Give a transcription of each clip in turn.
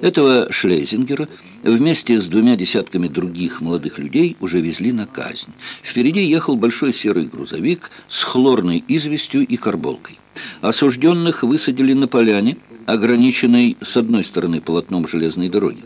Этого Шлезингера вместе с двумя десятками других молодых людей уже везли на казнь. Впереди ехал большой серый грузовик с хлорной известью и карболкой. Осужденных высадили на поляне, ограниченной с одной стороны полотном железной дороги.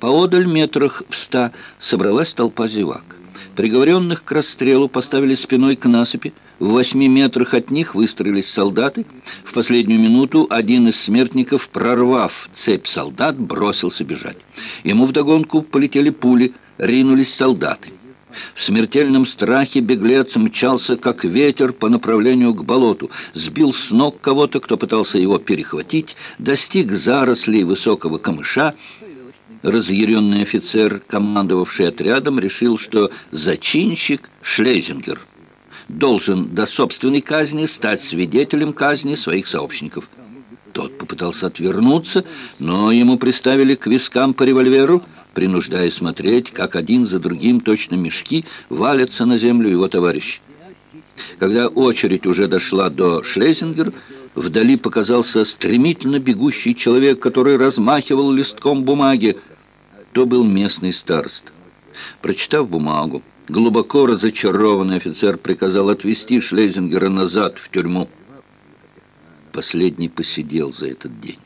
Поодаль метрах в ста собралась толпа зевак. Приговоренных к расстрелу поставили спиной к насыпи, в восьми метрах от них выстроились солдаты. В последнюю минуту один из смертников, прорвав цепь солдат, бросился бежать. Ему вдогонку полетели пули, ринулись солдаты. В смертельном страхе беглец мчался, как ветер, по направлению к болоту, сбил с ног кого-то, кто пытался его перехватить, достиг зарослей высокого камыша. Разъяренный офицер, командовавший отрядом, решил, что зачинщик — Шлезингер — должен до собственной казни стать свидетелем казни своих сообщников. Тот попытался отвернуться, но ему приставили к вискам по револьверу, принуждая смотреть, как один за другим точно мешки валятся на землю его товарищи. Когда очередь уже дошла до Шлезингер, вдали показался стремительно бегущий человек, который размахивал листком бумаги. То был местный старост. Прочитав бумагу, Глубоко разочарованный офицер приказал отвезти Шлезингера назад в тюрьму. Последний посидел за этот день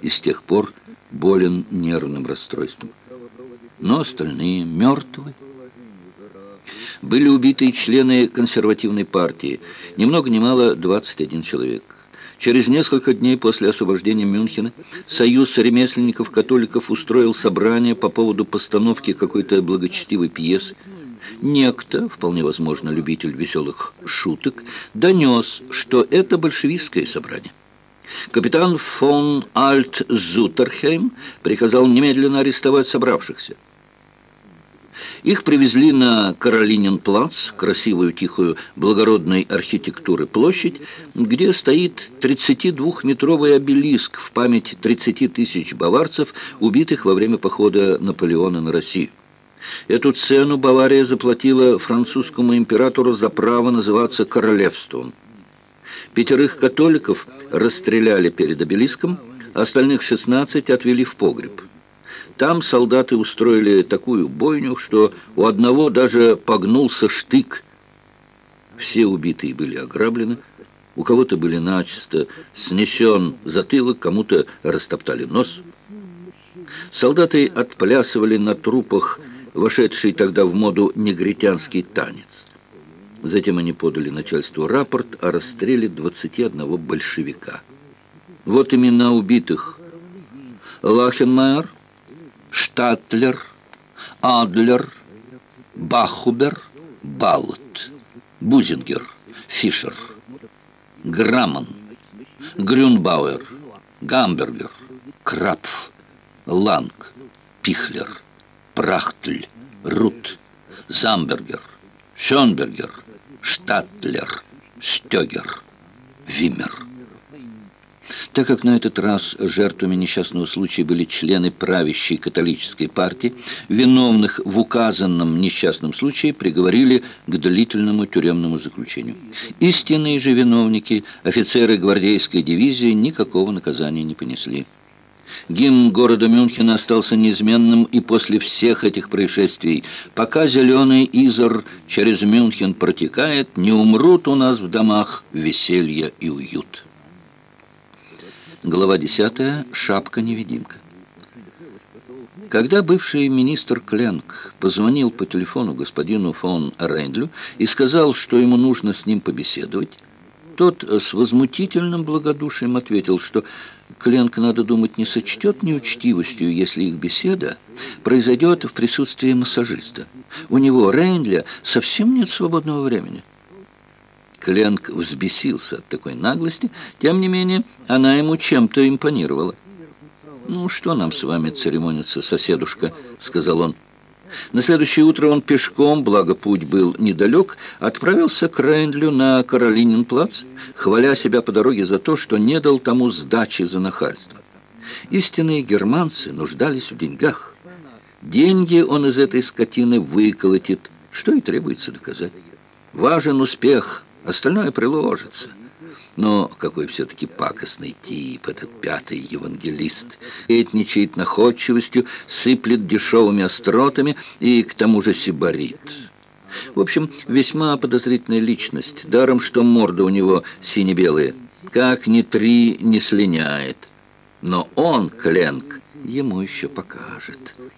и с тех пор болен нервным расстройством. Но остальные мертвы. Были убиты члены консервативной партии, ни много ни мало 21 человек. Через несколько дней после освобождения Мюнхена Союз ремесленников-католиков устроил собрание по поводу постановки какой-то благочестивой пьесы. Некто, вполне возможно, любитель веселых шуток, донес, что это большевистское собрание. Капитан фон Альт Зутерхейм приказал немедленно арестовать собравшихся. Их привезли на Каролинин-плац, красивую, тихую, благородной архитектуры площадь, где стоит 32-метровый обелиск в память 30 тысяч баварцев, убитых во время похода Наполеона на Россию. Эту цену Бавария заплатила французскому императору за право называться королевством. Пятерых католиков расстреляли перед обелиском, остальных 16 отвели в погреб. Там солдаты устроили такую бойню, что у одного даже погнулся штык. Все убитые были ограблены, у кого-то были начисто снесен затылок, кому-то растоптали нос. Солдаты отплясывали на трупах вошедший тогда в моду негритянский танец. Затем они подали начальству рапорт о расстреле 21 большевика. Вот имена убитых. Лахенмайер, Штатлер, Адлер, Бахубер, Баллот, Бузингер, Фишер, Грамман, Грюнбауэр, Гамбергер, Крапф, Ланг, Пихлер. Прахтль, Рут, Замбергер, Шонбергер, Штатлер, Стегер, Вимер. Так как на этот раз жертвами несчастного случая были члены правящей католической партии, виновных в указанном несчастном случае приговорили к длительному тюремному заключению. Истинные же виновники, офицеры гвардейской дивизии, никакого наказания не понесли. Гимн города Мюнхена остался неизменным и после всех этих происшествий. Пока зеленый изор через Мюнхен протекает, не умрут у нас в домах веселье и уют. Глава 10. Шапка-невидимка. Когда бывший министр Кленк позвонил по телефону господину фон Рейндлю и сказал, что ему нужно с ним побеседовать, тот с возмутительным благодушием ответил, что Кленк, надо думать, не сочтет неучтивостью, если их беседа произойдет в присутствии массажиста. У него, Рейнля, совсем нет свободного времени. Кленк взбесился от такой наглости, тем не менее она ему чем-то импонировала. «Ну, что нам с вами церемониться, соседушка?» — сказал он. На следующее утро он пешком, благо путь был недалек, отправился к Рейндлю на Каролинин-плац, хваля себя по дороге за то, что не дал тому сдачи за нахальство. Истинные германцы нуждались в деньгах. Деньги он из этой скотины выколотит, что и требуется доказать. Важен успех, остальное приложится. Но какой все-таки пакостный тип этот пятый евангелист. Этничает находчивостью, сыплет дешевыми остротами и к тому же сибарит. В общем, весьма подозрительная личность. Даром, что морда у него сине-белая. Как ни три не слиняет. Но он, Кленк, ему еще покажет».